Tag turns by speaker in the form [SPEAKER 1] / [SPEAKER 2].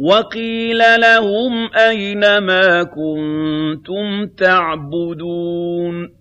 [SPEAKER 1] وَقِيلَ لَهُمْ أَيْنَ مَا كُنتُمْ تَعْبُدُونَ